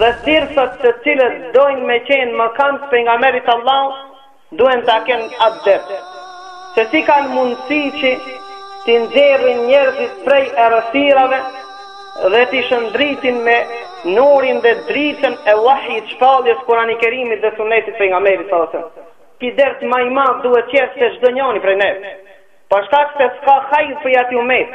Dhe thirrsat të cilët dojnë me qenë mëkamës të pejgamberit Allahu duhen ta kenë atë dert se si kanë mundësi që t'i nxjerrin njerëzit prej errësirave dhe t'i shëndritin me nurin dhe dritën e vahjit shpalljes kurani kerimit dhe sunetit të pejgamberit sallallahu alaihi wasallam ki dert ma i madh duhet të jetë te çdo njani prej neve për shkak se s'ka hajr prej atij umet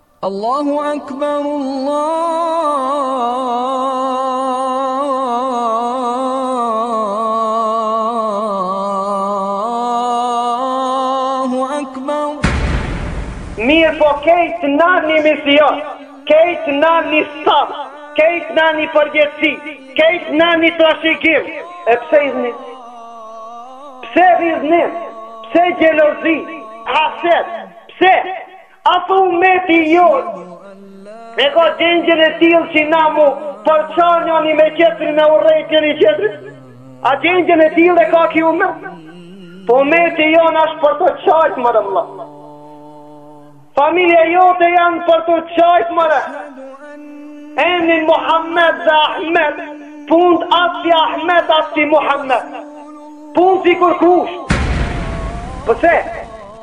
Allahu Akbar Allahu Akbar Mirë po kejt në një mision, kejt në një staf, kejt në një përgjegjësi, kejt në një trashëgim, e pse idhnim? Pse idhnim? Pse xhelozi? Haset? Pse? Apo ummeti i jonë e ka gjendjen e tillë që na m'u përça njëni me tjetrin me urrejt njëni tjetrin? A gjendjen e tillë e ka ki ummet? Po ummeti i jonë është për të qajtë more vlla. Familja jote janë për të qajtë more. Emnin Muhammed dhe Ahmed, punt as si Ahmed as si Muhammed. Punt si kërkush. Përse? Po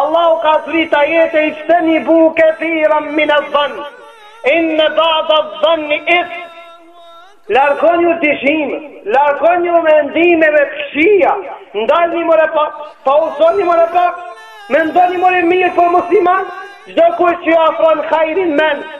Allahu ka zbrit ajete ijtenibu kathiran min adh-dhann in ba'd adh-dhann ithm Largonju dyshimeve, largonju mendimeve të këqija, ndalni more pak, pauzoni more pak, mendoni more mirë për musliman, çdo kush që afron hajrin mend,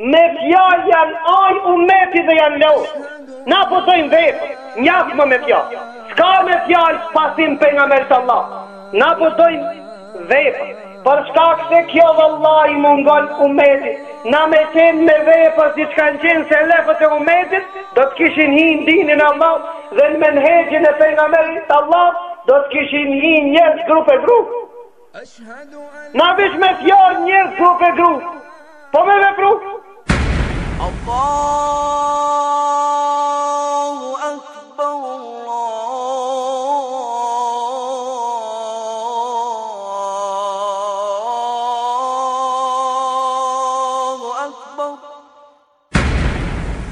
Me fjalë janë aj umeti dhe janë lodh. Na po dojmë vepër, njaft mo me fjalë. S'ka me fjalë pasim pejgamberit Allah. Na po dojmë vepër. Për shkak se kjo vallahi i mungon umetit. Na me qenë me vepër siç kanë qenë selefët e umetit, do të kishin hi në dinin e Allahut dhe në menhexhin e pejgamberit Allah, do të kishin hi njerëz grupe grupe. Na veç me fjalë njerëz grupe grupe Po me vepru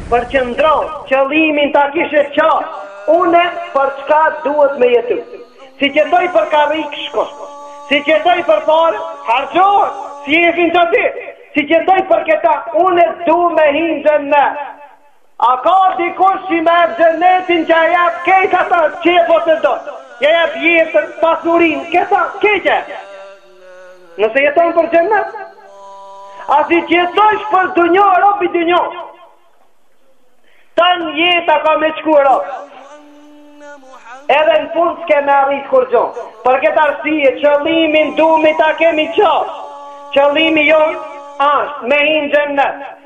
Përqëndro, qëllimin ta kishe të qartë, Unë për çka duhet me jetu. Siç jetoj për karrikë, shkon. Siç jetoj për pare, harxhohet, s'jesin te ti. Siç jetoj për këta, unë du me hi në xhennet. A ka dikush si ma jep xhennetin që ja jap krejt ata që e posedoj. Ja jap jetën, pasurinë, këta, krejt e. Nëse jeton për xhennet, a siç jetojsh për dunjo, rob i dunjo. Tan jeta ka me t'shku rob. Edhe në fund s'ke me arrit kurgjo. Për këtë arsije, qëllimin du me ta kemi qartë. Qëllimi jonë ashtë me hi në xhennet.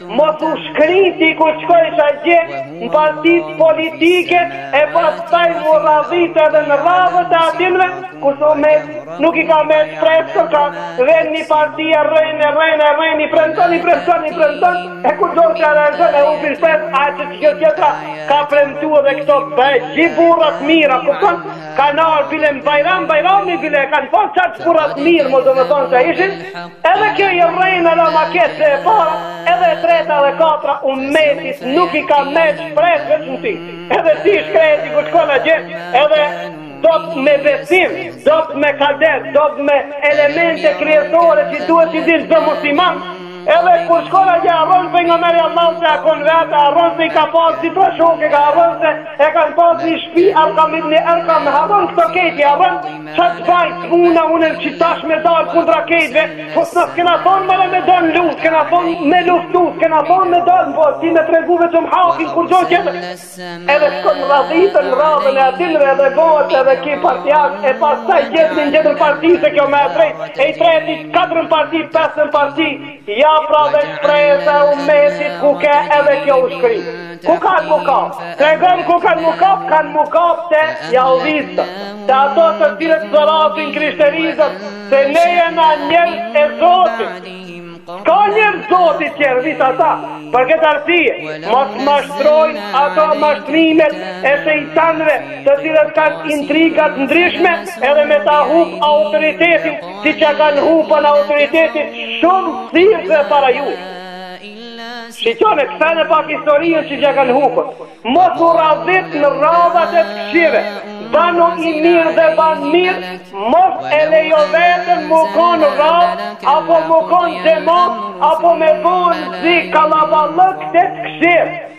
Mos u shkri ti kur shkojsh atje në partitë politike e pastaj mu rradhit edhe në rradhët e atynve ku s'u met, nuk i ka met shpresë kërka, vjen një partia rren e rren e rren i premton i premton i premton e kur do të realizon e hupin shpresa që të gjithë tjetra ka premtu edhe këto be gjithë burra të mirë kupton ka nar bilen bajram bajrami bile kanë pas qatë burra të mirë me do me thonë që ishin Edhe kjo i rren ala ma keq se e para, edhe e treta dhe katra umetit nuk i ka met shpresë veç në ti. Edhe ti i shkreti kur shkon atje, edhe do të me besim, do të me kadet, do të me elemente kryesore që duhet t'i dinë dhe musliman, edhe kur shkon atje harron pejgamberi alejhi selam a kon vetë, harron se i ka pasë dy tre shokë, ka harron se e kanë pasë një shpi, Arkam ibn Arkam, harron këto krejt i harron... Ça të baj s'muna unë që tash me dalë kundra krejtve, po së nësë kena thonë more me dalë në luft, kena thonë me luft luft, kena thonë me dalë në bërë, ti me tregu veç me hakin kurgjo tjetër, edhe shkon e radhitet në radhën e atyneve edhe bohet edhe ky partiak, e pastaj gjithë një gjithë në parti se kjo me e drejtë, e i treti katër në parti, pesë në parti, ja pra dhe shpresa e umetit ku ke edhe kjo u shkri. Ku kanë m'u kap? Tregom ku kanë m'u kap, kanë m'u kap te jahuditë, te ato të cilët të zaratin krishterizët, se ne jena njerëz e zotit. Ka njerëz zotit që e rëzit ata, për këtë arsije, mos mashtrojnë ato mashtrimet e shejtanve të cilët kanë intrigat ndryshme edhe me ta hup autoritetin, siç ja kanë hupën autoritetit shumë sirë dhe para ju. Shiqone, këta në pak historijën si ja kanë hupun. Mos u radhit në radhat e të këqive. Banu i mirë dhe ban mirë, mos e lejo veten me konë radhë, apo me konë demon, apo me bon ti kallaballëk te të këqijtë.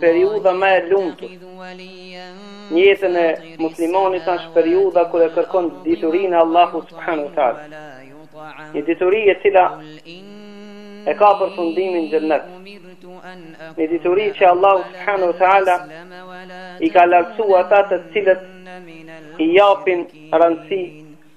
Periudha ma e lumt në jetën e muslimanit asht periudha kur e kërkon diturinë e Allahut subhanahu wa taala. Një dituri e cila e ka përfundimin xhennet. Një dituri që Allahu subhanahu wa taala i ka lartësuar ata të cilët i japin randësi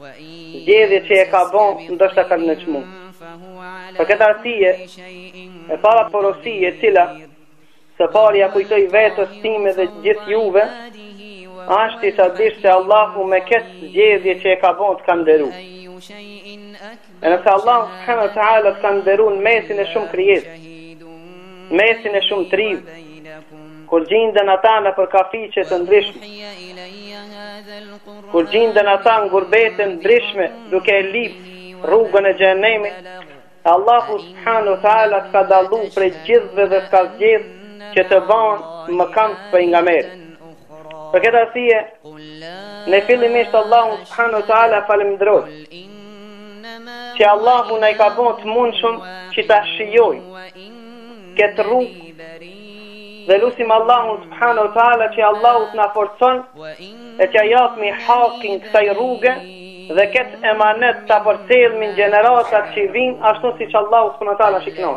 zgjedhje që e ka bon ndoshta ka nënçmu. Për këtë arsye, e para porosi e cila së pari ja kujtoj vetës time dhe gjithë juve, asht ta dish se Allahu me këtë zgjedhje që e ka bon të ka nderu. E nëse Allah subhanahu wa taala të ka nderu në mesin e shumë krijes, në mesin e shumë të rive, kur gjinden ata nëpër kafiqe të ndryshme, kur gjinden ata në gurbete të ndryshme duke e lyp rrugën e xhehenemit, Allahu subhanahu wa taala të ka dallu prej gjithve dhe të ka zgjedh që të ban mëkambës pejgamberi. Për këtë arsye, ne fillimisht Allahun subhanahu wa taala falënderojmë. Që Allahu na i ka bon të mundshëm që ta shijojmë këtë rrugë dhe lusim Allahun subhanahu wa taala që Allahu të na forcon e t'ia japmi hakin kësaj rruge dhe këtë emanet ta përcjellmi n'gjeneratat që vijnë ashtu siç Allahu subhanahu wa taala shikon.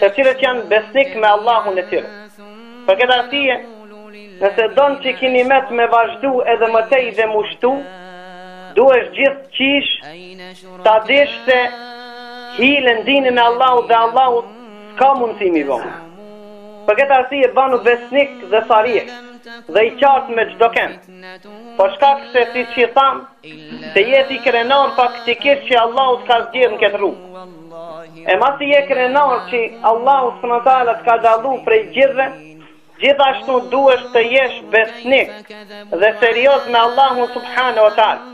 të cilët janë besnik me Allahun e tyre. Për këtë arsye, nëse don që ky nimet me vazhdu edhe më tej dhe m'u shtu, duhesh gjithqysh ta dish se hile n'dinin e Allahut dhe Allahut s'ka mundësi me i bon. Për këtë arsye, banu besnik dhe sarih dhe i qartë me çdo kënd. Për shkak se siç thamë, se je ti krenar faktikisht që Allahu t'ka zgjedh në këtë rrugë. E masi je krenar që Allahu subhanahu wa taala të ka dallu prej gjithve, gjithashtu duhesh të jesh besnik dhe serioz me Allahun subhanahu wa taala.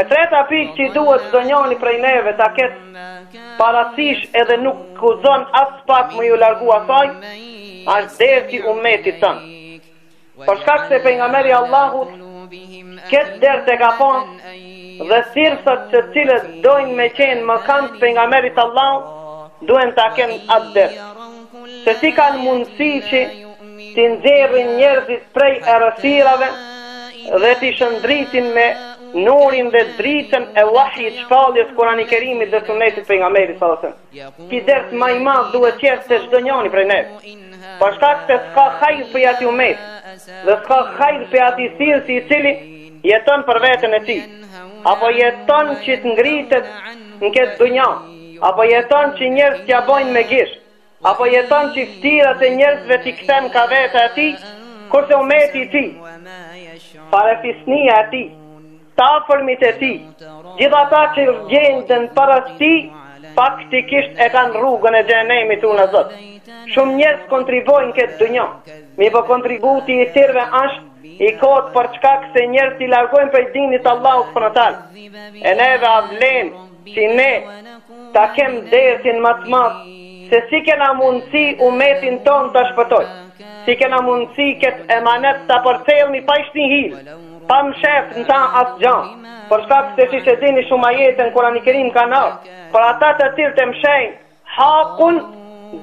E treta pikë që duhet çdonjani prej neve ta ketë parasysh edhe nuk guxon aspak me iu largu asaj, asht derti i umetit tonë. Për shkak se pejgamberi i Allahut këtë dert e ka pas dhe thirrsat të cilët dojnë me qenë mëkambës të pejgamberit të Allahut, duhen ta kenë atë dert. Se si kanë mundësi që t'i nxerrin njerëzit prej errësirave dhe t'i shëndritin me nurin dhe dritën e wahjit shpalljes Kuranit kerimit dhe sunetit pejgamberit sallallahu alejhi we sellem. Ky dert ma i madh duhet qenë se çdo njani prej ne. Për shkak se s'ka hajr për atij umeti, dhe s'ka hajr për atij njerzi i cili jeton për veten e tij, apo jeton që të ngritet në këtë dynja, apo jeton që njerëz t'ia bojnë me gisht, apo jeton që ftyrat e njerëzve t'i kthen ka vetja e tij, kurse umeti i tij, farefisnia e tij, të afërmit e tij, gjithë ata që gjenden para tij, faktikisht e kanë rrugën e xhehenemit, runa Zot. Shumë njerëz kontribuojnë n'këtë dynja, mirëpo kontributi i tyrve është i kot për çka kta njerëz t'i largojnë prej dinit t'Allahut subhanahu wa taala. E neve a vlen si ne ta kem dertin ma të madh se si kena mundësi umetin tonë ta shpëtojm si kena mundësi këtë emanet ta përcjellim pa asnji hile pa mshef në ta asgja për shkak se siç e dini shumë ajete n'Kurani Kerim kanë ardh për ata të cilët e mshehin Hakun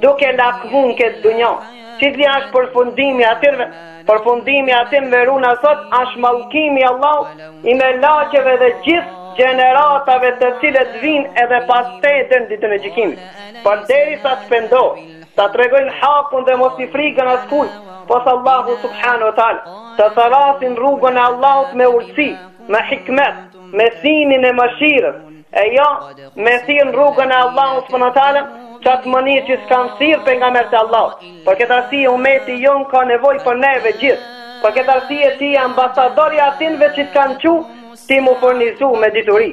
duke lakmu në këtë dynja. Cili është përfundimi i atyrve? Përfundimi i atyrve, runa Zot, është mallkimi i Allahut, i melaqeve dhe gjithë gjeneratave të cilët vijnë edhe pas te deri në ditën e gjykimit. Përderisa s'pendohen, ta tregojnë hakun dhe mos i frigen askujt, pos Allahut subhanehu we teala, të thërrasin n'rrugën e Allahut me urësi, me hikmet, me synin e mëshirës, e jo me thirr në rrugën e Allahut subhanehu we teala, n'qat mënyrë që s'kanë thirr pejgamerët e Allahut. Për këtë arsye umeti jonë ka nevojë për neve gjithë, për këtë arsye ti ambasador i atinve që t'kanë çu ty m'u furnizu me dituri.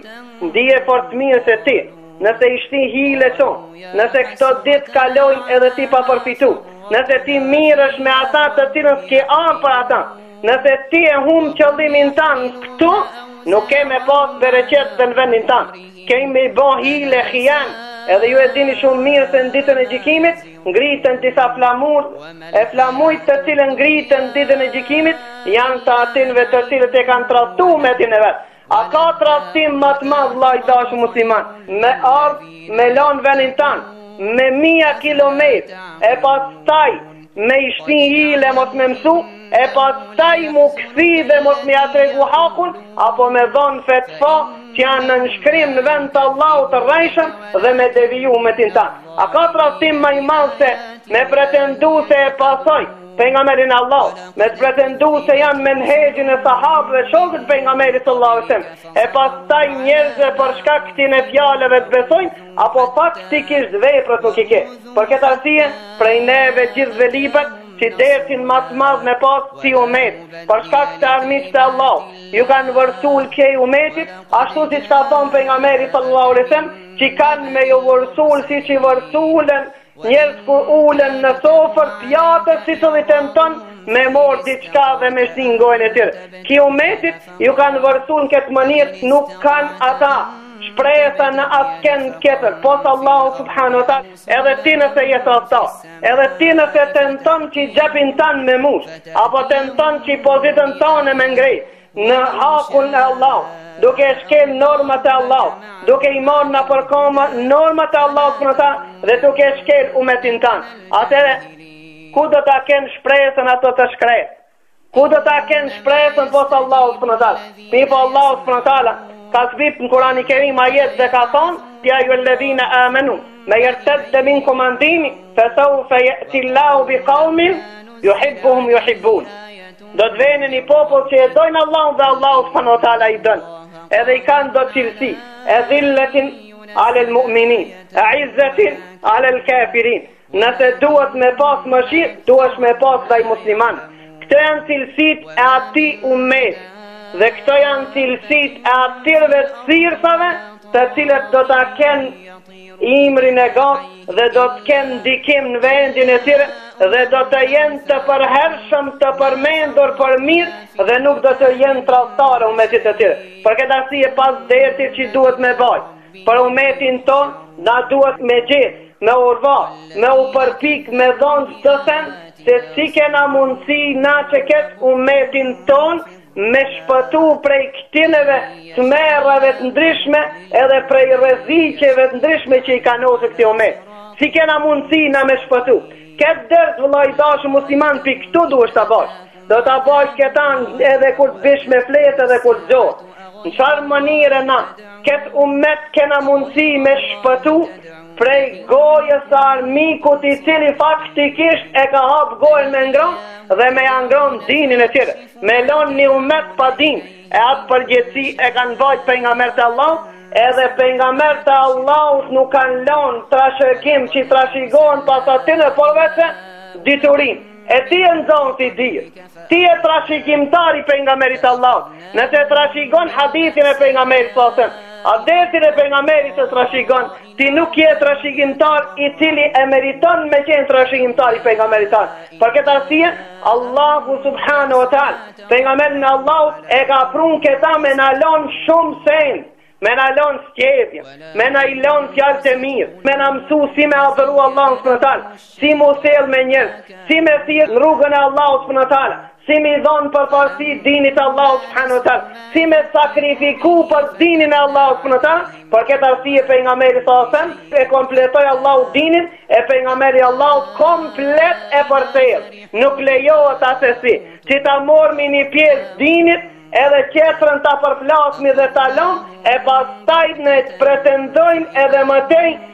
Dije fort mirë se ti, nëse i shti hile ktu, nëse këto ditë kalojnë edhe ti pa përfitu, nëse ti mirresh me ata të cilën s'ke ardh për ata, Nëse ti e humb qëllimin tan' këtu, nuk ke me pas bereqet dhe në vendin tan. Ke me i bo hile, hijanet, edhe ju e dini shumë mirë se në ditën e gjykimit, ngriten disa flamuj, e flamujt të cilët ngriten n'ditën e gjykimit, janë të atinve të cilët e kanë tradhtu ymetin e vetë. A ka tradhtim ma të madh vëlla i dashur musliman, me ardh me lan vendin tan, me mija kilometër, e pastaj me i shti hile mos me mësu, e pastaj m'u kthy dhe mos me ja tregu hakun, apo me dhon fetfa që janë nënshkrim në emër të Allahu të rrejshëm dhe me deviju ymetin tan. A ka tradhtim ma i madh se me pretendu se e pasoj Pejgamberin e Allahut, me të pretendu se janë n'menhexhin e sahabëve, shokët e Pejgamberit salallahu alejhi ve selem, e pastaj njerëzve për shkak këtyne fjalëve të besojnë, apo faktikisht veprat nuk i ke. Për këtë arsye, prej neve gjithëve lypet, që dertin ma t'madh me pas si umet, për shkak të armiqt e Allahut, ju kanë vërsul këtij umetit, ashtu siç ka thonë Pejgamberi salallahu alejhi ve selem, që kanë me ju vërsul siç i vërsulen, Njerëz kur ulen në sofër pjatës secili tenton me morr diçka dhe me shti n'gojën e tyre. Këtij umetit ju kanë vërsul në këtë mënyrë nuk kanë ata shpresa në askënd tjetër, pos Allahut subhanahu wa ta'ala, edhe ti nëse je tradhtar, edhe ti nëse tenton qi xhepin tan me mush, apo tenton qi pozitën tane me ngrejt, në hakun e Allahut, duke e shkel normat e Allahut, duke i marrë nëpër komë normat e Allahut subhanahu wa ta'ala dhe duke e shkel umetin tan. Atëhere, ku do ta kenë shpresën ata të shkretë? Ku do ta kenë shpresën pos Allahut subhanahu wa ta'ala? Mirëpo Allahu subhanahu wa ta'ala ka zbrit në Kurani Kerim ajet dhe ka thonë, ja ejjuhel-ledhine amenu, men jertedde minkum an dinihi, fe saufe je'til-lahu bi kaumin, juhibbuhum juhibbun. do të vijnë një popull që e dojnë Allahun dhe Allahu subhanahu wa ta'ala i don, edhe i kanë do cilësi, edhil-letin alel mu'minin, eizzetin alel kafirin, nëse duhet me pas mëshirë, duhet me pas ndaj muslimanve. Këto janë cilësitë e atij umeti, dhe këto janë cilësitë e atyrve thirrësave, të cilët do ta kenë ymrin e gatë dhe do të kenë ndikim në vendin e tyre dhe do të jenë të përhershëm të përmendur për mirë dhe nuk do të jenë tradhtarë umetit të tyre. Për këtë arsye pas dertit që duhet me bajt, për umetin tonë, na duhet me gjithë, me u orvat, me u përpjek, me dhonë çdo sen, se si kena mundësi na që këtë umetin tonë, me shpëtu prej këtyneve tmerrave të ndryshme edhe prej rreziqeve të ndryshme që i kanosen këtij umeti. Si kena mundësi na me shpëtu. Këtë dert vëlla i dashur musliman për këtu duhesh ta bajsh. Do ta bajsh këta edhe kur të bish me flejt edhe kur të zgjohesh. N'çar mënyre na, këtë umet kena mundësi me shpëtu prej gojës së armikut i cili faktikisht e ka hapë gojën me ngron dhe me ja ngron dinin e tyre. Me lanë një umet pa din, e atë përgjegjësi e kanë bajt pejgamberët e Allahut, edhe pejgamberët e Allahut nuk kanë lanë trashëgim qi trashëgohen pas atyne përveçse diturinë. E ti je nxonës i dijes, ti je trashëgimtar i Pejgamberit të Allahut, nëse trashëgon hadithin e Pejgamberit salallahu alejhi ve selem, adetin e Pejgamberit e trashëgon, Ti nuk je trashëgimtar i cili e meriton me qenë trashëgimtar i pejgamberit tonë. Për këtë arsye, Allahu subhanahu wa taala, pejgamberin e Allahut e ka prun këta me na lon shumë sen, me na lon sjellje, me na i lon fjalë të mirë, me na mësu si me adhuru Allahun subhanahu wa taala, Si mu sjell me njerz, si me thirr në rrugën e Allahut subhanahu wa taala, si mi dhon përparsi dinit të Allahut subhanahu wa taala, si me sakrifiku për dinin e Allahut subhanahu wa taala, për këtë arsye pejgamberi alejhi selam e kompletoi Allahu dinin e pejgamberi Allahut komplet e përthejë. Nuk lejohet asesi që ta mormi një pjesë dinit edhe tjetrën ta përflasmi dhe ta lom, e pastaj ne të pretendojmë edhe më tej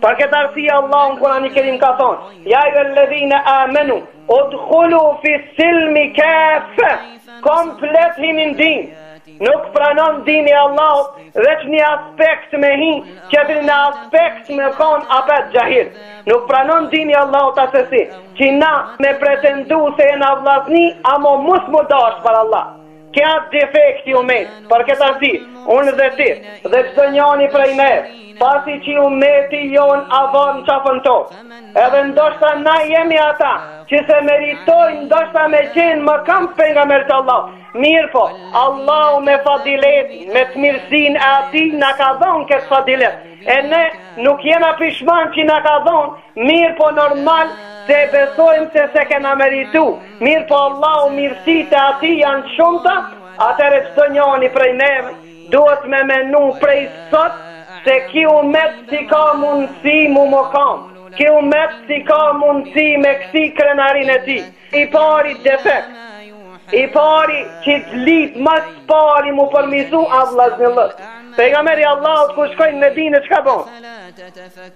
Për këtë arsye Allahu në Kur'ani Kerim ka thonë: "Ja ejjuhelledhine amenu udkhulu fi silmi kafe." Komplet hini në din. Nuk pranon dini e Allahut veç një aspekt me hi, tjetrin aspekt me kon apet xhahil. Nuk pranon dini e Allahut asesi, që na me pretendu se jena vllazni, amo mos mu dash për Allah. Ky a defekti umet, për këtë arsye, unë dhe ti, dhe çdo njani prej neve, pasi që umeti jonë a lon në qafën ton, edhe ndoshta na jemi ata, që s'e meritojnë ndoshta me qenë mëkams pejgamberit të Allahut, mirëpo, Allahu me fadiletin, me të mirësinë e atij, na ka dhonë këtë fadilet, e ne nuk jena pishman që na ka dhonë, mirëpo normal, se besojmë se s'e kena meritu, Mirëpo Allahu mirësitë e atij janë shumta, atëherë çdo njoni prej neve, duhet me menu prej sot, se ky umet si ka mundësi mu mëkam, ky umet si ka mundësi me kthi krenarinë e tij, i pari defekt, i pari që të lip ma s'pari mu përmirësu a vllaznillëk, pejgamberi Allahut kur shkon n'Medine çka bon.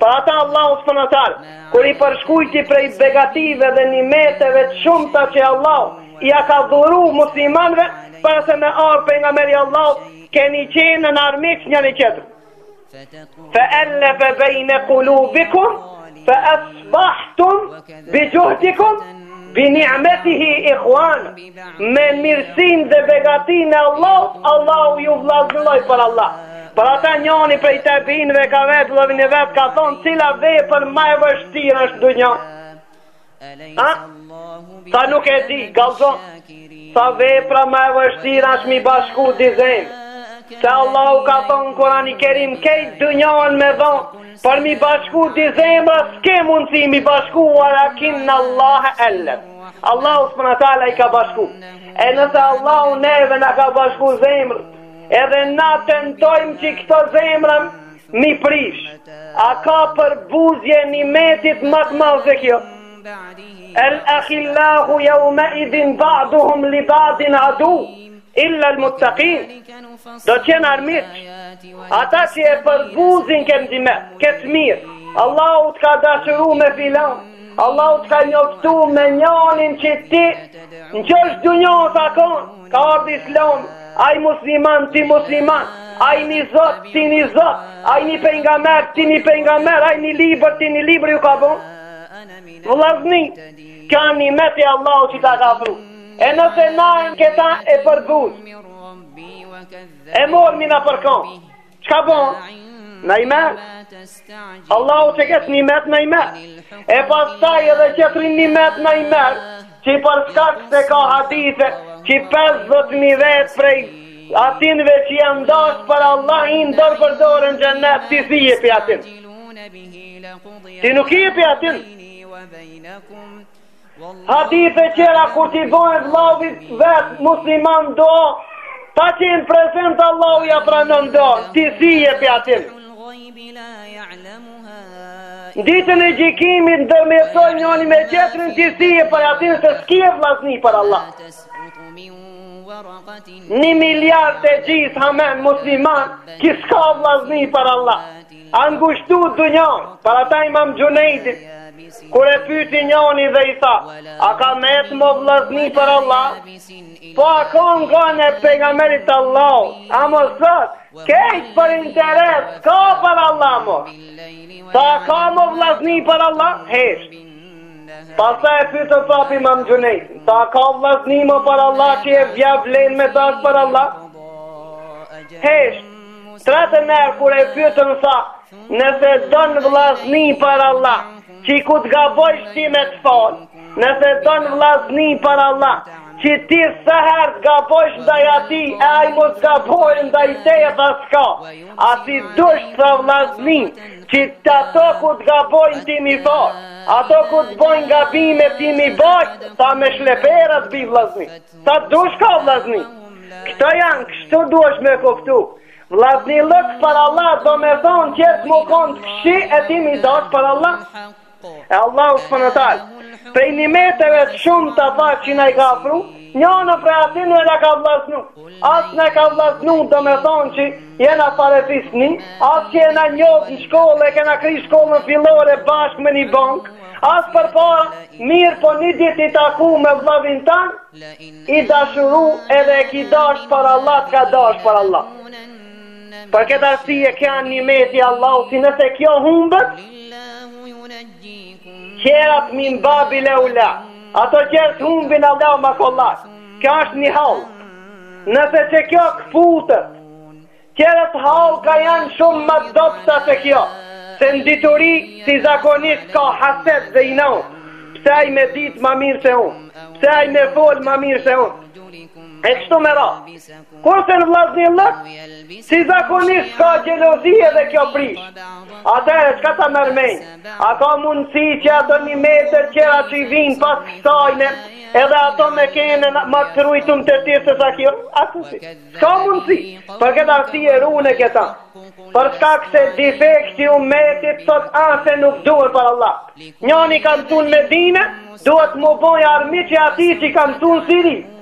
Për ata Allahu subhanahu wa taala kur i përshkrujti prej begative dhe nimeteve të shumta që Allahu ia ka dhuru muslimanëve para se me ardh pejgamberi Allahut keni qenë në armiq njani tjetër. Fe ellefe bejne kulubikum fe asbahtum Bi xhuhdikum, bi ni'metihi ikhwan, me mirësinë dhe begatinë e Allahut, Allahu ju vllazëroi për Allah. Për ata njoni prej tabiinve ka vetë, lëvin e vetë, ka thonë cila vepër ma e vështirë është n'dynja? Tha nuk e di, kallzo, tha vepër ma e vështirë është mi bashku dy zemra. Se Allahu ka thonë kurani kerim, krejt dynjan me dhonë, Por m'i bashku dy zemra s'ke mundësi m'i bashku Ue lakinnallahe ellefe Allahu subhanehu teala i ka bashku E nëse Allahu neve na ka bashku zemra Edhe na tentojmë që këto zemra m'i prish A ka përbuzje nimetit ma të madhe se kjo El akhillau jaumeidhin ba'duhum li ba'din adu Illa al muttaqin Do të jenë armiq Ata që e përbuzin këtë nimet Këtë të mirë Allahu të ka dashuru me filan Allahu të ka njoftu me njanin që ti Në qët dunja takon Ka ardhë islami Ai musliman ti musliman Ai një zot ti një zot Ai një pejgamber ti një pejgamber Ai një libër ti një libër ju ka bon Vëllazni Ky nimet i Allahut që ta ka pru E nëse naën këta e përdhus E mor mi në përkon Qka bon? Në i me Allah u që ketë një met në i me E pas taj edhe qëtërin një met në i me Që i përskak se ka hadithe Që i 50.000 vetë prej Atinve që i ndasë për Allah I ndërë për dorën që në të si i për atin Ti nuk i për atin Hadithe tjera kur t'i bon vllavit vet musliman dua Pa qenë prezent Allahu ia pranon duan Ti s'je prej atyne Ditën e gjykimit ndërmjetsojn njoni me tjetrin Ti s'je prej atyne se s'ki vllazni për Allah Një miliard e gjys hamen musliman Qi s'ka vllazni për Allah A u ngushtu dunja për ata imam Xhunejdi, kur e pyti njani dhe i tha, a ka metë mo vllazni për Allah? Po a ka n'kohën e pejgamberit Allah, amo sot, krejt për interes, ka për Allah mo? Tha a ka mo vllazni për Allah? Hesht. Pastaj e pyti prap imam Xhunejdin, tha a ka vllazni mo për Allah që ia vlen me dash për Allah? Hesht. Tretën herë kur e pytën tha, nëse don vllazni për Allah, qi kur të gabojsh ti me të falë, nëse don vllazni për Allah, që ti së herë të gaboj shti ati, e aj mu të gaboj shti i te e tha s'ka, a si dush tha vllazni, që ato kur të gabojnë ti m'i falë, ato kur të bojnë gabime ti m'i bajt, tha me shlepera t'bij vllazni. Sa dush ka vllazni Këta janë kështu duhet me kuptu Vllaznillëk për Allah Do me thonë qeta me konë të këqij E ti m'i dash për Allah E Allahu subhanehu teala Prej nimeteve të shumta që na i ka pru Njëna prej atyne na ka vllaznu A se na ka vllaznu Do me thonë që Jena farefisni, as që jena njohë në shkollë, e kena kry shkollën fillore bashkë me një bankë, as përpara, mirëpo një dit i taku me vllavin tanë, i dashuru edhe e ki dashtë për Allah të ka dashtë për Allah. Për këtë arsye kjo nimeti Allahut, se nëse kjo humbet, tjerat min babi eula, ato tjerat humbin hala ma kollaj. Kjo është një hallkë. Nëse që kjo këputet, tjerat hallka janë shumë ma t'dobta se kjo, se në dituri si zakonisht ka haset dhe inat, pse aj me ditë ma mirë se unë, pse aj me folë ma mirë se unë, e kështu me radhë. Kurse në vllaznillëk, si zakonisht ka xhelozi edhe kjo prish. Atëherë çka ta merr mend? A ka mundësi që ato nimete tjera që i vijnë pas kësajne, edhe ato me kene ma të rujtun te ti se sa kjo? Asesi. S'ka mundësi. Për këtë arsye rune këta. Për shkak se difekti i umetit sot asht se nuk duhen për Allah. Njani ka mësu n'Medine, duhet m'u bo armiq e atij që ka mësu n'Siri.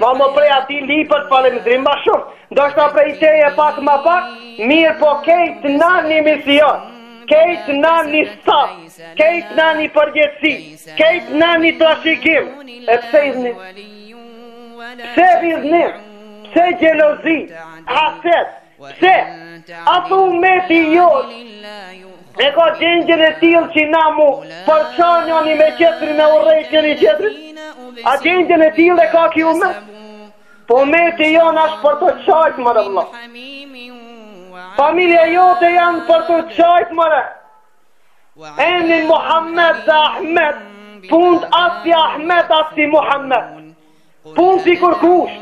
Po më prej atij lipet falenderim ma shumë, ndoshta prej teje pak ma pak, mirëpo kejt na një mision, kejt na një staf, kejt na një përgjegjësi, kejt na një trashigim, e pse idhnim? Pse idhnim? Pse xhelozi? Haset? Pse, a umeti i jonë, e ka gjendjen e tillë që na m'u përça njoni me tjetrin, me urrejt njoni tjetrin, a gjendjen e tillë e ka ky umet, po umeti i jonë ashtë për të qajtë more vlla. Familja jote janë për të qajtë more vlla. Emnin Muhammed dhe Ahmed, punt as si Ahmed, as si Muhammed. Punt si kurkush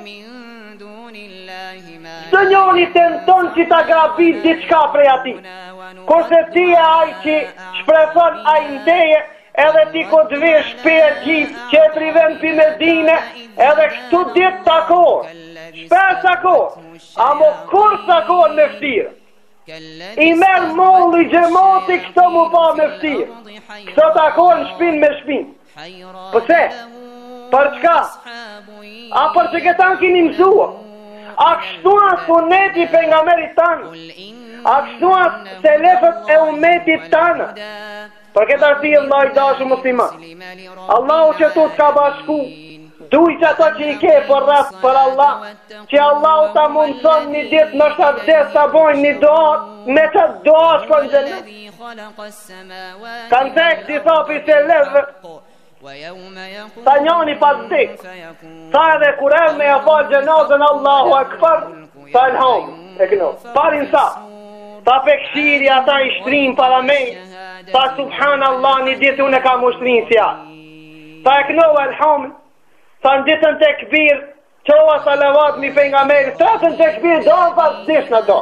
Se njoni tenton që ta grabit diçka prej atij Kurse ti je aj që shpreson aj në teje Edhe ti kur të vish pi Egjipti e priven pi Medine Edhe kështu dit takon Shpesh takon Amo kur takon me fëtyrë I merr molli xhemoti këto m'u pa me fëtyrë Këto takohen shpin me shpinë Përse? Për çka? A po qeta e kini mësu? A kështu asht suneti pejgamerit tanë? A kështu selefët e umetit tanë? Për këtë arsye vlla i dashur musliman? Allahu qetu të ka bashku, duj ato që i ke përreth për Allah, që Allahu ta mundëson një ditë në sexhde ta bojnë një dua, me atë dua shkon n'xhenet. Kam hek disa për se levë Tha njani pasi diq Tha edhe kur erdh me e fal xhenazën Allahu Akbar Tha elham E këno Parin sa Tha pe kshyri ata i shtrin para meje Tha subhan Allah një ditë unë e kam me u shtri si ai Tha e këno elham Tha në të dytën tekbir Çova salavat mbi pejgamberin Te i treti tekbir dua në pas dish në do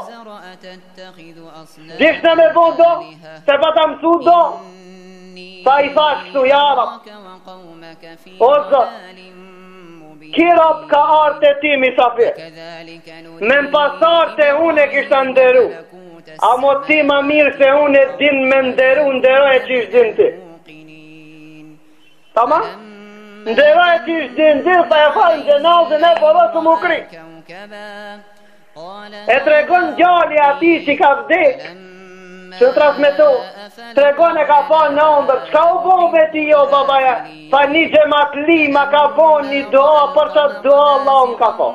Dish në me bo do S'e pata mësu dua Sa i thash kështu ja Rab O zot Ky rob ka ardh te ti misafir Me m'pas ardh te unë e kisha nderu Ama ti ma mirë se unë e din me nderu Nderoje qysh din ti Tamam? Nderoje ti qysh din tha e falëm xhenazën e përdo u kry. E tregon djali i atij që ka vdek Zoti rahmet, tregon e ka pa n'andërr, çka u bo me ti o baba, tha një xhematli ma ka bo një dua, për qat dua Allahu më ka fal.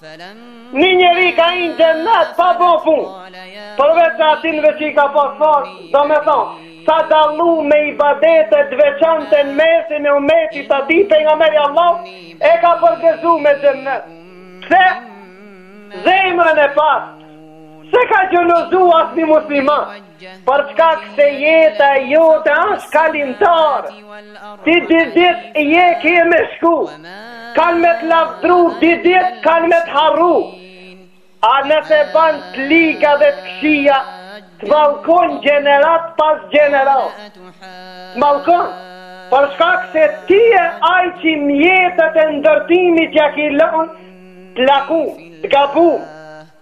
Një njeri ka hi në xhenet pa bo pun Përveç se atynve që i ka pas farz Domethonë S'a dallu me ibadete t'veçanta në mesin e umetit ati Pejgamberi Allahu E ka përgezu me xhenet Pse Zemrën e pastër S'e ka xhelozu asnjë musliman Për shkak se jeta jote është kalimtare Ti dy ditë je ke me shku Kanë me të lavdëru dy ditë kanë me të harru A nëse ban të liga dhe të kqija Të mallkon gjeneratë pas gjenerate Të mallkon Për shkak se ti je ai që mjetet e ndërtimit ja ki lënë Të lakut, të gabut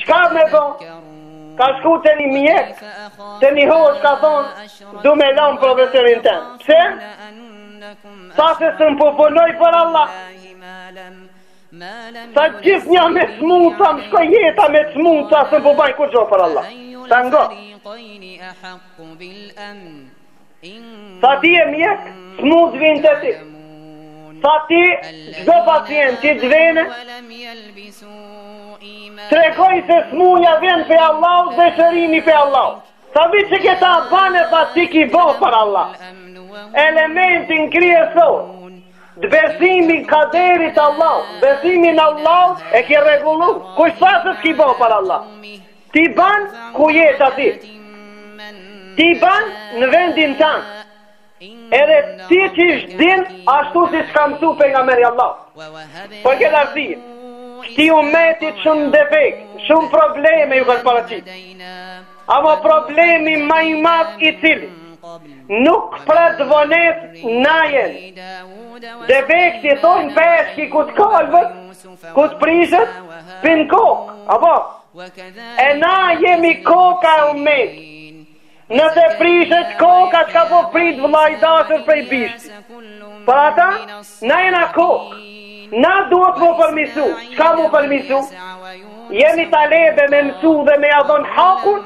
Çka me bo? Ka shku një mjek, te një hoxhë ka thonë, du me lanë profesionin tem. Pse? Tha se s'jam po punoj për Allah. Tha gjithnjë me t'smutë, më shkoi jeta me t'smutë, tha s'jam po boj kurgjo për Allah. Tha nga? Tha ti je mjek, t'smutë të vijnë te ti. Tha ti, çdo pacient që të vjen, tregoj se smunja vjen pi Allahu dhe shërimi pi Allahu. Tha veç këta bane tha ti ki bo për Allah. Elementin kryesor, të besimit kaderit Allahut, besimin në Allah e ki rregullu, kush tha se s'ki bo për Allah. Ti ban ku jetë ati Ti ban në vendin tand Edhe ti qysh din Ashtu siç ka msu pejgamberi Allahut Për këtë arsye Këti umetit shumë defekte Shumë probleme ju kanë paraqit Ama problemi ma i madh i cili Nuk pret vonesë na jena Defekti thonë peshki ku të kalbet Ku të prishet Pi në kokë Apo E na jemi koka e umetit. Nëse prishet koka çka po prit vëlla i dashur prej bishtit. Për ata na jena kokë. Na duhet me u përmisu. Çka me u përmisu? Jemi talebe me mësu dhe me ja dhon hakun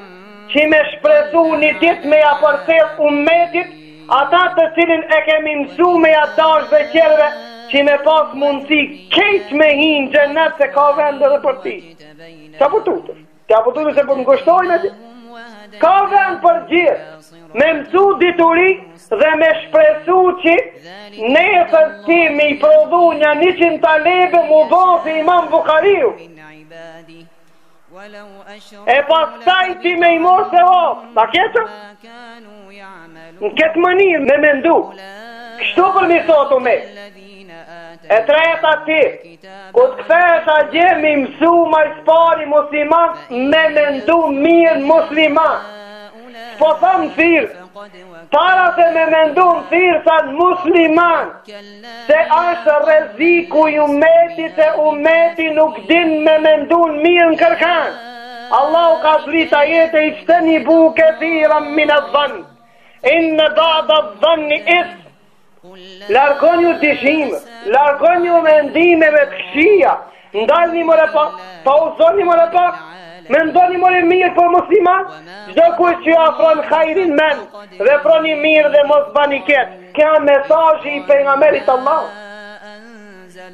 që me shpresu një dit me ja përcjell umetit ata të cilin e kemi mësu me ja dash dhe tjerve që me pas mundësi kejt me hi në xhenet se ka vend dhe për ti. Ça po tutesh? Ça po tutesh se po të ngushtojnë atje? Ka vend për gjithë, me mësu dituri dhe me shpresu që nesër ti me i prodhu nja njëqind talebe me u bë si imam Buhariu. E pastaj ti me i marrë sevap, ta ketë? Në këtë mënyrë me mendu, kështu përmisohet ume. E treta ti, kur të kthehesh a gjemi mësu ma së pari musliman me mendu mirë musliman. S'po thom tjerë, para se me mendu në tjerë sa në musliman, se ashtë rreziku i umetit e umeti nuk din me mendu mirë në kërkanë. Allahu ka zbrit ajete ixhtenibu kethiren minedh-dhanni. Inne ba'da dhanni ithm, Largonju dyshimeve, largonju mendimeve të këqija, ndalni more pak, pauzoni more pak, mendoni more mirë për musliman, çdo kush që ju afron hajrin men, veproni mirë dhe mos bani keq, kja mesazhi i pejgamberit Allahut,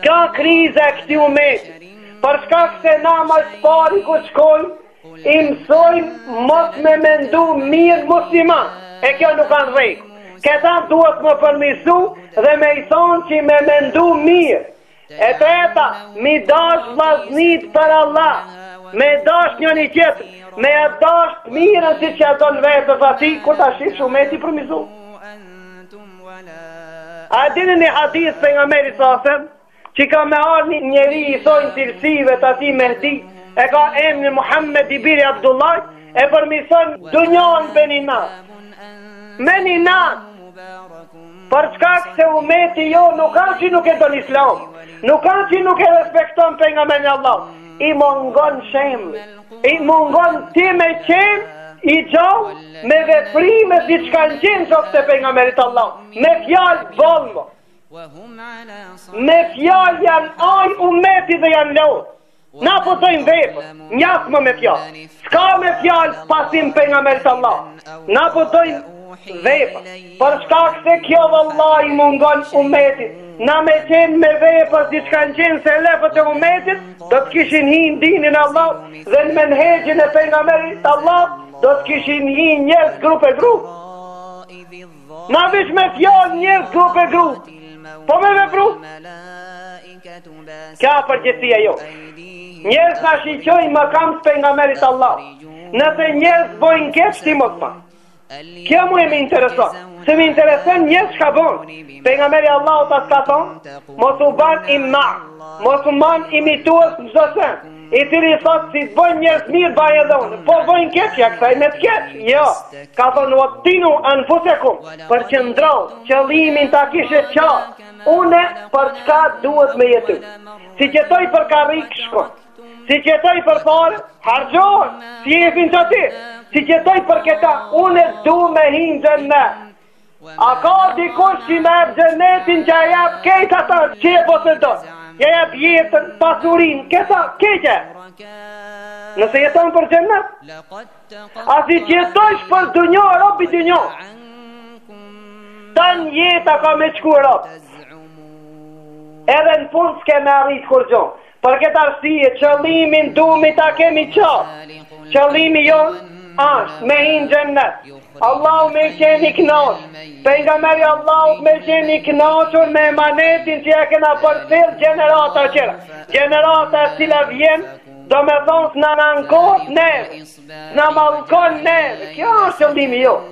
kja kriza e këti umeti, për shkak se na ma së pari ku shkojmë, i mësojmë mos me mendu mirë musliman, e kjo u kanë rreziku. Këta duhet me përmisu dhe me i thonë që me mendu mirë. E treta, me i dash vllaznit për Allah, me dash njoni tjetrin, me ja dash të mirën siç ja don vetes ati, kur ta shifsh umeti përmisu. A dini një hadith pejgamberi sasem? Që ka me ardhë një njeri i thojnë cilësive të atij Mehdi, e ka emrin Muhammed i biri Abdullahit, e përmison dunjanë për një natë. Me një natë, për shkak se umeti jo, nuk ka që nuk e don islamin, nuk ka që nuk e respekton pejgamberin e Allahut, i mungon shembulli, i mungon ti me qenë i gjallë me veprime siç kanë qenë shokët e pejgamberit të Allahut, me fjalë boll Me fjalë janë ngi umeti dhe janë lodhë. Na po dojnë vepër, mjaft më me fjalë. S'ka me fjalë pasim pejgamberit të Allahut. Na po dojnë vepër. Për shkak se kjo vallahi mungon umetit. Na me qenë me vepër siç kanë qenë selefët e umetit, do të kishin hi në dinin e Allahut dhe në menhexhin e pejgamberit të Allahut, do të kishin hi njerëz grupe grupe. Na vijshin me fjalë njerëz grupe grupe Po me vepru Ka përgjegjësia jo Njerëz na shikojmë kah pejgamberi i Allahut Nëse njerëz bojnë keq ti mos ban Kjo mue më intereson S'më intereson njerëz çka bojn Pejgamberi i Allahut a.s. ka thon Mos u ban imma Mos u ban imitues në çdo sen I cili thot si të bëjnë njerëz mirë baj edhe unë. Po bëjnë keq, ja kthej me të keq. Jo. Ka thonë uatinu anfusekum, përqendrohu, qëllimin ta kishe qartë. Unë për çka duhet me jetu. Si jetojsh për karrik shkon. Si jetojsh për pare, harxhohen. S'jesin të ti. Si jetojsh për këta, unë du me hi n'xhenet. A ka dikush që me e ble xhenetin që e jap krejt ata që e posedoj, ja jap jetën, pasurin, këta, krejt. Nëse jeton për xhenet, a si t'jetojsh për dunjo, rob i dunjos. Tan jetën ke me shku rob. Edhe në fund s'ke me arrit kurgjo. Për këtë arsye qëllimin duhemi ta kemi qartë. Qëllimi jon është me hi n'xhennet. Allahu me qenë i kënaqur. Pejgamberi i Allahut me qenë i kënaqur me emanetin që ja kena përcjell gjeneratave tjera, gjenerata e cila vjen domethonë s'na nemë kot neve, s'na mallkon neve, kjo është qëllimi jon.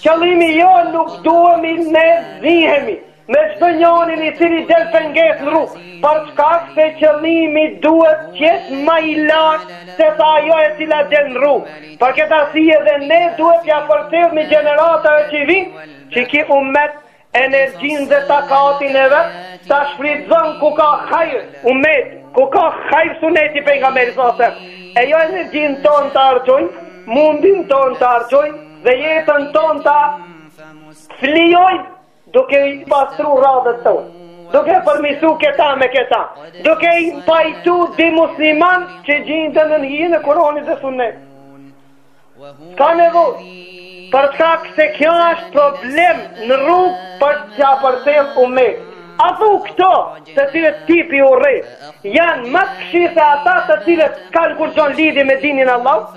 Qëllimi jon nuk duhemi ne të zihemi, Me çdo njërin i cili del pengesë në rrugë, për shkak se qëllimi duhet të jetë më i lartë sesa ajo e cila del në rrugë. Për këtë arsye dhe ne duhet t'ia përcjellmi gjeneratave që vijnë, që ky ummet energjinë dhe takatin e vet ta shfrytëzon ku ka hajër ummeti, ku ka hajër suneti i pejgamberit sallallahu alajhi wasallam. E jo energjinë tonë ta harxojmë, mundin tonë ta harxojmë dhe jetën tonë ta flijojmë duke i pastru radhët tona, duke përmisu këta me këta, duke i pajtu dy musliman që gjinden në hije të Kuranit dhe sunet. Ka nevojë, për shkak se kjo është problem në rrugë për t'ia përcjellë umetit. A thu këto të cilët ti po i urren, janë më të këqij se ata të cilët s'kanë kurgjo lidhje me dinin e Allahut?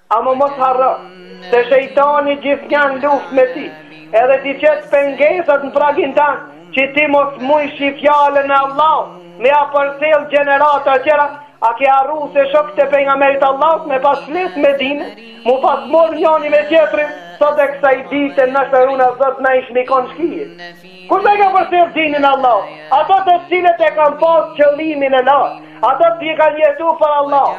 Amo mos harro, se shejtani gjithnjë n'luftë me ty, edhe t'i qet pengesat në pragun tanë, që ti mos mujsh fjalën e Allahut, me ja përcjell gjeneratave tjera, a ke harru se shokët e Pejgamberit t'Allahut, me pas flejt n'Medine, mu pas morr njani me tjetrin, sot e kësaj dite në shëruna zot na ishmi konë shkije. Kush e ka përcjellë dinin e Allahut? Ato të cilët e kanë pas qëllimin e lartë, ato që kanë jetu për Allah.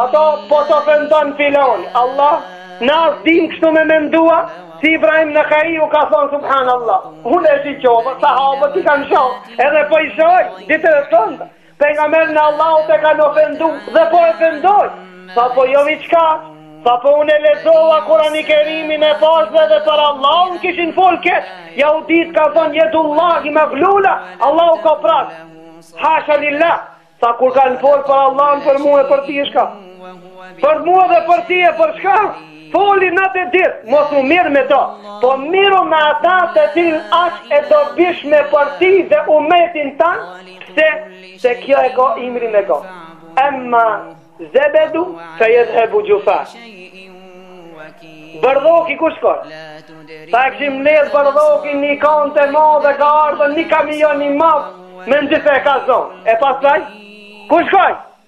A thu po të ofendon filoni. Allah na s'dim kështu me mendua, si Ibrahim Nakaiu ka thonë subhanallah. Unë e shiqova, sahabët i kanë sha, edhe po i shajnë, ditë e sot. Pejgamberin e Allahut e kanë ofendu dhe po e ofendojnë. Tha po jo veç kaq, tha po unë e lexova Kurani Kerimin e pashë edhe për Allahun kishin fol keq. Jahudit kanë thonë jedullahi maglula, Allahu koprrac. Hasha lilla, tha kur kanë fol për Allahun për mu e për ty shka. Për mu dhe për ty e për shka. Foli në të dirë, mos u mirr me to, po mirru me atë e cila ashtë e dobishme për ty dhe umetin tanë, Pse se kjo e ka imrin e ka Emma zebedu fe jedhhebu xhufa Bërlloki ku shkon Tha e kishin mbledh bërllokin n'një kantë të madhe ka ardhë një kamion i madh Me në gjithë e ka zonë E pastaj Ku shkon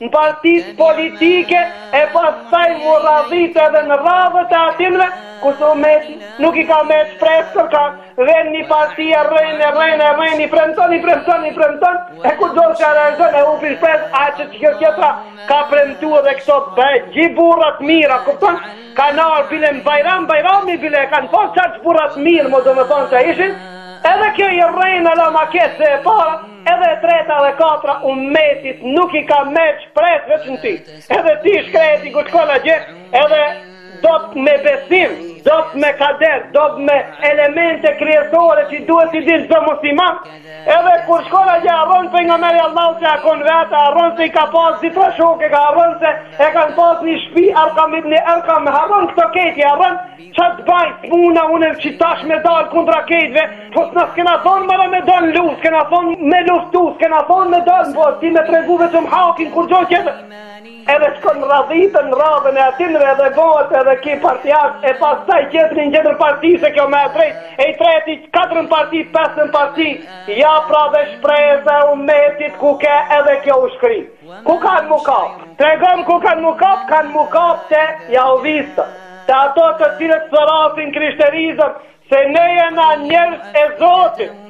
në partitë politike e pastaj mu radhit edhe në radhët e atyne, kur umetit, nuk i ka met shpresë tjetërkah, dhe një parti e rren, e rren, e rren, i premton, i premton, i premton, e kur dorëzon e hup shpresë, a që që kjo tjetra ka premtu edhe këto bëj, gji burra t'mirë, kupton, kanë ardh bile në bajram, bajrami bile, kanë po qatë burra t'mirë, më do me thonë që ishin, edhe kjo i rren, hala ma keq se e para, Edhe e treta dhe e katërta umetit nuk i ka met shpresë veç në ty. Edhe ti i shkreti kur shkon atje, edhe dobët me besim, dobët me kader, dobët me elemente kryesore që duhet t'i di çdo musliman, edhe kur shkon atje harron Pejgamberi Allahut që a kon vetë, harron se i ka pas dy-tre shokë, ka harron se e kanë pas një shpi, Arkam ibn Arkam, harron këto krejt, harron, Qa të baj s'muna unë që tash me dalë kundra kejtve, po na s'kena thonë more me dalë në luftë, s'kena thonë me luftu, s'kena thonë me dalë, po ti me tregu vetëm hakin, kurgjo tjetër. Edhe shkon radhitet, në radhën e atinve edhe bohet edhe ki partiak, e pastaj gjen një tjetër parti se kjo ma e drejtë, e i treti, katërtën parti, pestën parti, ja pra dhe shpresa e umetit ku ke edhe kjo u shkri. Ku kanë mu kap? Tregom ku kanë mu kap, kanë mu kap te jahovistët, te ato të cilët thërrasin krishterizëm, se ne jena njerëz e Zotit.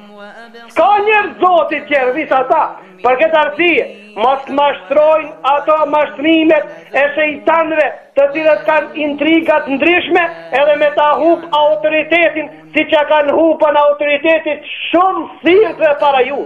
S'ka njerëz të Zotit tjerë, veç ata. Për këtë arsye, mos të mashtrojnë ato mashtrimet e shejtanëve, të cilët kanë intriga të ndryshme, edhe me ta hup autoritetin, siç ja kanë hupën autoritetin shumë thirrësve para ju.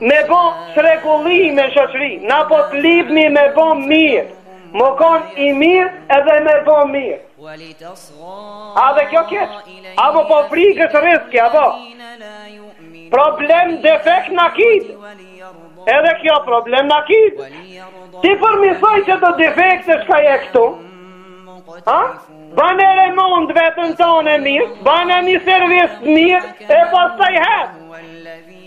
Me bo çrregullim në shoqëri, na po të lipmi me bo mirë, me kon i mirë edhe me bo mirë. A dhe kjo keqë, amo po frikës rëzke, a bo? Problem defekt na kit, edhe kjo problem na kit. Ti përmirësoj qeto defekte çka ke këtu, ha? Bane remont veten ton mirë, bane një servis mirë, e pastaj hëtë.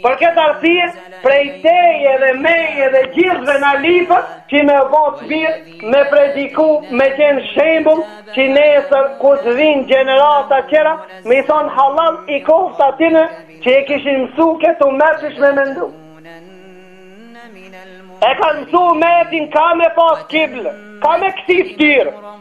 Për këtë arsye, prej teje dhe meje dhe gjithëve na lipet që me bo të mirë, me prediku, me qenë shembul, që nesër kur të vinë gjeneratat tjera, me i thonë halal i koftë atine që e kishin mësu këtë umet qish me mendu. E kanë mësu umetin ka me pas kiblë, ka me kthy fëtirë.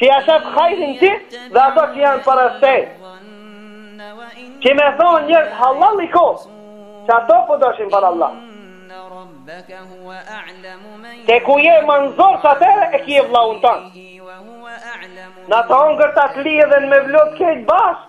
Që ja shef hajrin ti dhe ato që janë para shte Që me thonë njerëz halal i koftë Që ato po doshin për Allah Te ku je më nëzor që atëherë e kje vllaun tan Në të hongër të atë lidhen me vlot kejt bashkë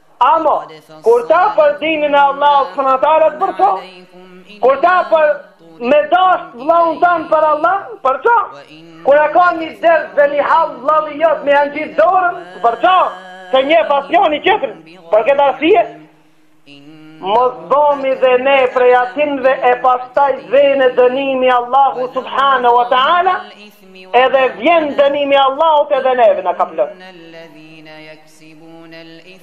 Amo, kur ta për dinin e Allah subhanu wa ta'ala përça, kur ta për me dasht vllaun tan për Allah, përça, kur e ka një dert dhe një hall vllavi jot me ja ngjit dorën, përça, se një pasion i qetër, për këtë arsye, mos bomi dhe ne prej atinve e pastaj vjen dënimi Allahu subhanu wa ta'ala, edhe vjen dënimi Allahut edhe neve na kaplon.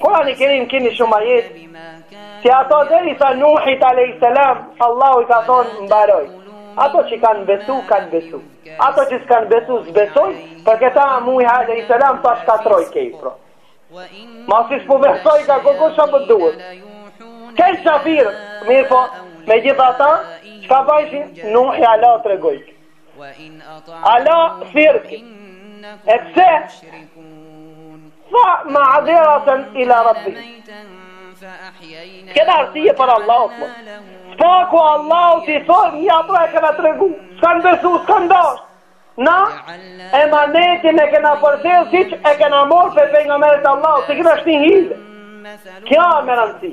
Kurani kerim kini shumë ajete Që ato derisa Nuhit a.s. Allahu i ka thonë mbaroi Ato që kanë besu, kanë besu Ato që s'kanë besu, s'besojnë Për këta Nuhi a.s. Pa shkatrroj kej pro Masi s'po besojnë ka koko qa për duhet Kej qafirë, mirëpo megjithatë, çka bajshin Nuhi a.s. Ala firk E pse Tha ma'dhiraten ila rabbi Këtë arsye para Allahut Së paku Allahut t'i thom Ja pra e kena tregu S'kanë besu, s'kanë dasht Na emanetin e kena përcjell Siç e kena marrë prej pejgamberit Allahut S'i kena shti hile Kjo me rëndësi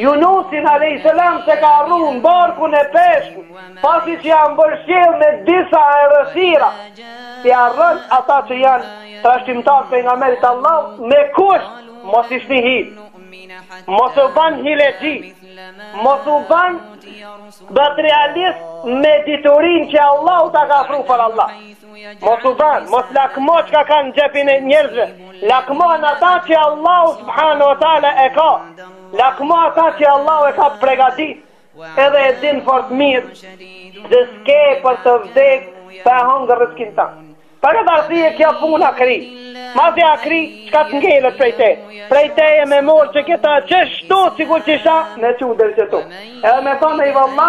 Junusin alejhi selam s'e ka harru në barkun e peshkut, pasi që janë mbështjellë me disa errësira, s'i harron ata që janë trashëgimtarë pejgamberit Allahut, me kusht, mos i shti hile, mos u ban hilexhi, mos u ban materialist me diturinë që Allahu ta ka ofru për Allah. Mos u ban, mos lakmo çka ka në xhepin e njerëzve Lakmo në ata që Allahu subhanu wa ta'ala e ka Lakmo ata që Allahu e ka përgatit Edhe e din fort mirë Dhe s'ke për të vdek Pa e hongër rizkin tan Për e barësi e kjo punë a kry Madje a kry, çka të ngelet prej te Prej te e me morë që këta Që shtu, që ku që isha Me që u dhe që tu Edhe me thonë ejvalla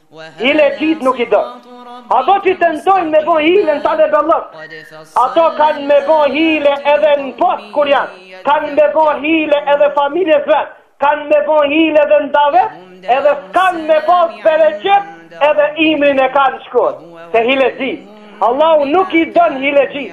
Hilexhitë nuk i do Ato që tentojnë me bo hile në talebllëk Ato kanë me bo hile edhe në post kur janë Kanë me bo hile edhe familjes vet Kanë me bo hile edhe në dave Edhe s'kanë me pa bereqet Edhe ymrin e kanë shkurt Se hilexhi Allahu nuk i don hilexhi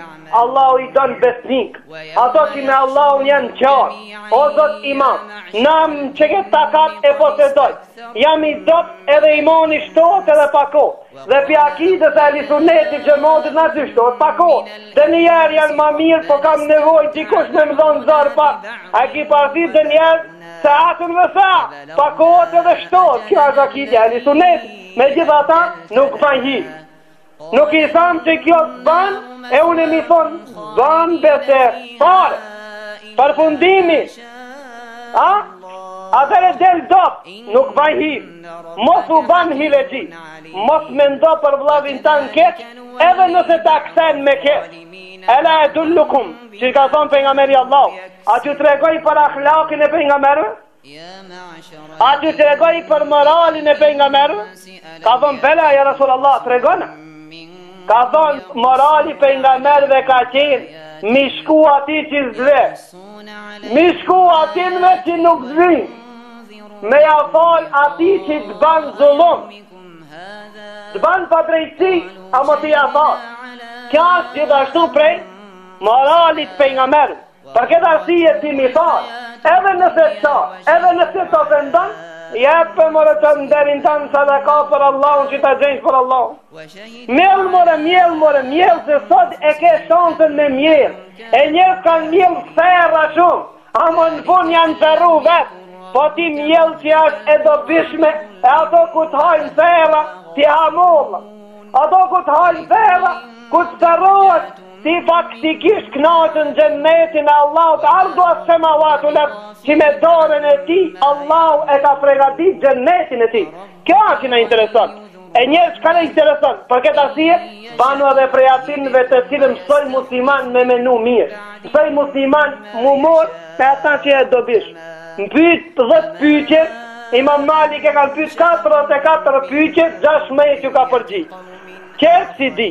Allahu i don besnikët Ato që me Allahun janë qarë O zot imam Kam qëkëtë takat e posedoj Jam i dobët edhe imani shtohet edhe pakohet Dhe prej akides ehli sunetit xhematit na dim shtohet pakohet Ndonjëherë jam ma mirë po kam nevojë dikush me më dhonë zor pak A ki pa ti ndonjëherë se atën dhe sa Pakohet edhe shtohet kjo është akidja ehli sunetit Megjithatë nuk baj hile Nuk i thamë që kjo të banë, e unë e mi thonë, banë bete farë, përfundimi, a? Atëherë del dopë, nuk baj hile, mos u ban hilexhi, mos mendo për vllavin tan keq, edhe nëse ta kthen me të keqe, ela edullukum, që i ka thonë pejgamberi Allahut, a të tregoj për ahlakin e pejgamberëve? A ty tregoj për moralin e pejgamberëve? Ka thonë bela, ja Resulallah, tregona. Ka thonë morali pejgamberëve ka qenë, m'i shku atij që s'vjen. M'i shku atinve që nuk të vjen. Me ja falë atij që të ban zullum. Të ban padrejtësi, ama ti ja fal. Kjo është gjithashtu prej moralit pejgamberëve. Për këtë arsye ti mi fal. Edhe nëse ta, edhe nëse të ofendon, jep për more të nderin të në sadaka për Allahun që ta gjenjë për Allahun. Mjell more, mjell more, mjell se sot e ke shansën me mjell. E njerëz kanë mjell therra shumë, ama në fund janë therru vetë. Po ti mjell çka është e dobishme, e ata kur të hajnë therra, ti ha molla. Ata kur të hajnë therra, kur të therrohet, Ti faktikisht kënaqesh në xhennetin e Allahut ardhuha semawatu wel ard që me dorën e tij Allahu e ka pregadit xhennetin e tij kjo asht që na intereson e njerëz çka na intereson për këtë arsye banu edhe prej atynve të cilët mësoj musliman me menu mirë mësoj musliman mu marr me ata që e dobishme me pyt dhet pytje imam Malik e kanë pyt 44 pytje 6 me e që ka përgjigj tjerat s'i di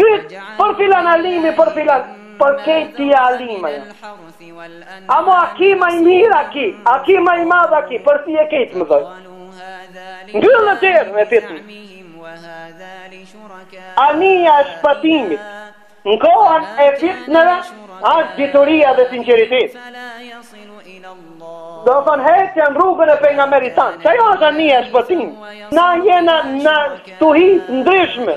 Pyt për filan alimin për filan për krejt qita alima ja. Amo a ky ma i mirë a ky, a ky ma i madh a ky, për ti e krejt më dhoj. Ndyllë në derë me pyt më. Anija e shpëtimit, në kohën e fitneve, është dituria dhe sinqeriteti. Do thon hecja në rrugën e pejgamberit tan. Qajo është anija e shpëtimit. Na jena në stuhi të ndryshme.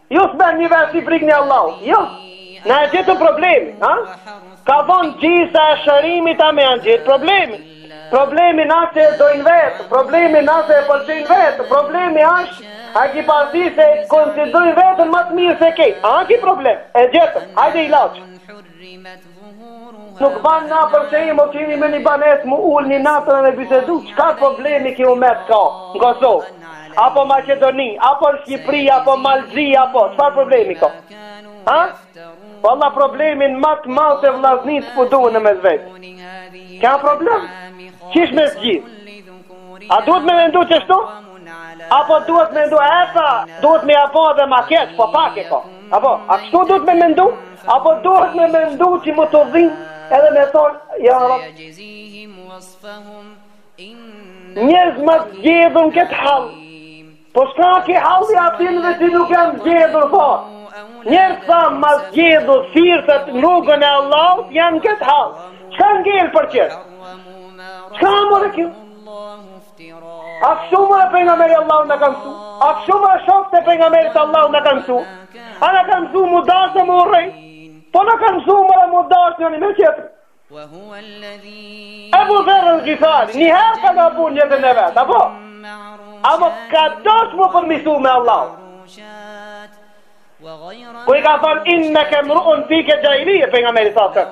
Jo s'ben një verë si frikë një Allahu. Jo, na e gjetëm problemin. Ha? Kanë thonë gjysa e shërimit a me ja gjet problemin. Problemi asht se e dojnë veten, problemi asht se e pëlqejnë veten, problemi ashtë a ki parti se e konsiderojnë veten ma të mirë se krejt. A ki problem, e gjetëm, hajde ilaç. Nuk ban na për të imë, të jeni me një banes mu ul një natë edhe me bisedu, çka problemi ky umet ka në Kosovë, apo Maqedoni, apo në Shqipëri, apo Mal të Zi, apo, çfarë problemi ka? Ha? Valla problemin ma të madh te vllaznit s'po duhen nëmes vete. Ka problem? Qysh me zgjidh? A duhet me mendu qështu? Apo duhet me mendu, e pa, duhet me apo edhe ma keq, po pak e ka. Apo, a kështu duhet me mendu? Apo duhet me mendu që me të dhimt, edhe me thonë, ja, apo. Njerëz ma të zgjedhur në këtë hall, po çka ke halli atynve që nuk janë zgjedhur, po. Njerëzit ma të zgjedhur, firëtët rrugën e Allahut, janë në këtë hall. Çka në për qërë? Çka më dhe kjo? A shumë e pejgamberi Allahut na ka msu A shumë e shokët e pejgamberit të Allahut na kan msu A na kan msu mu dasht a mu urrejt Po na kan msu more mu dasht njoni me tjetrin Ebu Dherr el Gifari Një herë ka gabu një dhe në vetë Apo Amo ka dasht mu përmisu me Allahu Kur i ka thonë inneke mruun fike xhahilije pejgamberi sa të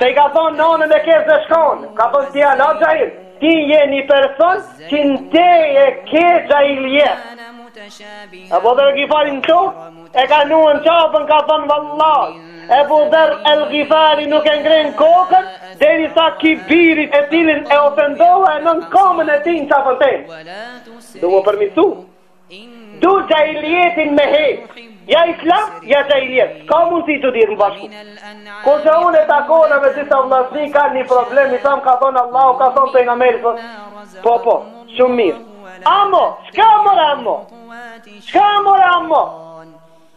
Se i ka thonë a nonën e ke se shkon Ka thonë ti hala xhahil Ti je një person që në te e ke xhahilije Ebu Dherr el Gifari në tokë E ka vnu qafën ka thonë vallahi Ebu Dherr el Gifari nuk e ngren kokën Derisa ky biri të cilin e ofendova E vnon kamën e tij në qafën tem Du m'u përmisu Du xhahilijetin me hek Ja islam, ja xhahilijet S'ka mundësi të dyja me bashku Ko që unë e takona me disa vllazni Ka një problem, i thom ka thonë Allahu Ka thonë pejgamberi po. po po, shumë mirë Amo, shka mor amo Shka mor amo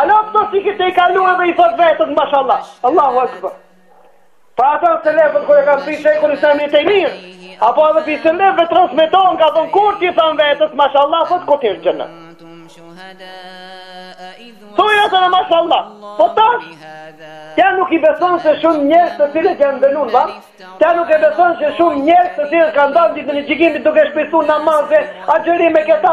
Alo këto si këtë i kalu edhe i thot vetes mashallah Allahu akbar Pa ata selefët po kur e kam pi shekur i semë një të mirë Apo edhe pi selefëve transmeton ka thënë kur ti thënë vetes mashallah thot ku ti është gjënë Thuj atë në mashallah Po tash Ti a nuk i beson se shumë njerëz të cilët janë dënun, a? Ti a nuk i beson se shumë njerëz të cilët kanë dalë ditën e gjykimit duke shpresu namaze, agjërime këta,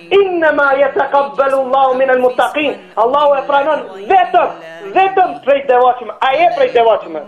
Innema yataqabbalu Allahu min al-muttaqin. Allahu e pranon vetëm, vetëm prej devotshme. A je prej devotshme?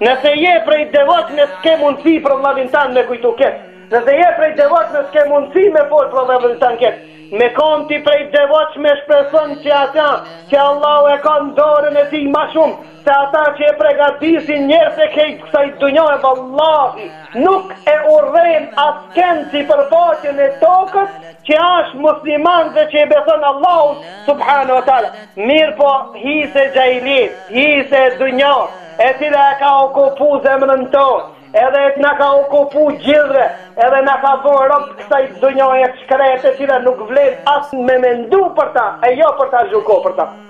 Nëse je prej devotshme, s'ke mundësi për vllavin tan me kujtu keq. Nëse je prej devotshme, s'ke mundësi me fol për vllavin tan keq. Me kon ti prej devotshme shpreson që ata që Allahu e ka në dorën e tij ma shumë se ata që e pregadisin njerëz e kejt kësaj dunjaje vallahi nuk e urrejn askend sipërfaqen e tokës që ash musliman dhe që i beson Allahut subhanehu ve teala mirëpo hise e xhahilit hise e dunjas e cila e ka okupu zemrën ton edhe na ka okupu gjithve edhe na ka bo rob kësaj dunjaje shkret e cila nuk vlen as me mendu për ta e jo për ta zhuko për ta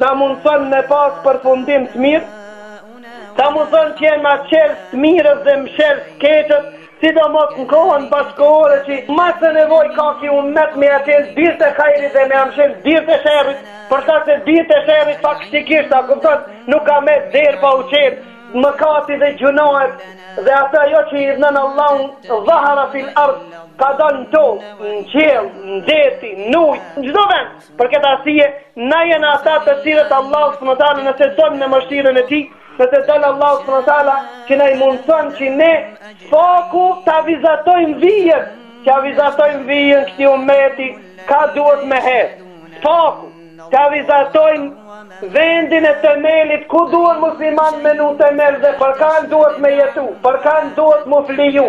Na mundëson me pas përfundim të mirë, na mundëson që jena çelës të mirës dhe mshelës të keqes, sidomos në kohën bashkëkohore që ma se nevoj ka ky umet me ja çel dyrt e hajrit dhe me ja mshel dyrt e sherrit, për shkak se dyrt e sherrit faktikisht, a kupton, nuk ka met derë pa u çel, mëkati dhe gjynahet dhe ato ajo që i thon Allahu dhahara fil ardh, ka dalë në tokë, në qiell, në det, në ujë, në çdo vend. Për këtë arsye, na jena ata të cilët Allahu subhanahu wa taala nëse don me mëshirën e tij, nëse don Allahu subhanahu wa taala që na i mundson që ne s'poku ta vizatojmë vijën, që ta vizatojmë vijën këtij ummeti, ka duhet me hec. S'poku ta vizatojmë vendin e temelit ku duhet muslimani me vnu temel dhe për kan duhet me jetu, për kan duhet m'u fliju,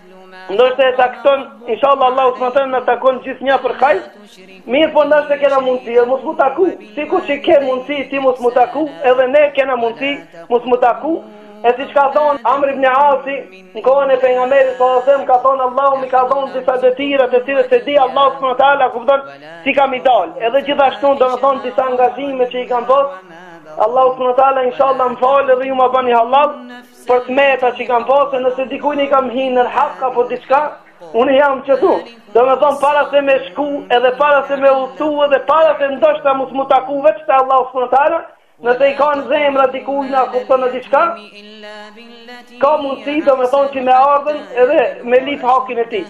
Ndoshta e takon, inshallah Allahu subhanehu ve teala na takon gjithë njëri për kah, mirëpo ndoshta kena mundësi, edhe mos mu taku, sikur që ke mundësi, ti mos mu taku, edhe ne kena mundësi, mos mu taku, e si që ka thonë Amr ibn Asi, në kohën e për nga meri, sa dhe ka thonë Allah mi ka thonë disa detyra të cilat s'e di Allahu subhanehu ve teala, kupton, si kam me dalë, edhe gjithashtu domethonë disa angazhime që i kam bërë, Allahu subhanehu ve teala, inshallah më falë edhe ju më bani halal, për të meta që i kam pasë, nëse dikujna i kam hi në hak, apo diçka, unë jam qetu. Domethonë, para se me shku, edhe para se me udhëtu, edhe para se ndoshta mos mu taku veç te Allahu subhanehu ve teala, nëse i kanë zemra dikujna, a kupton, diçka, ka mundësi, domethonë që me ardhë, edhe me lipë hakin e tij.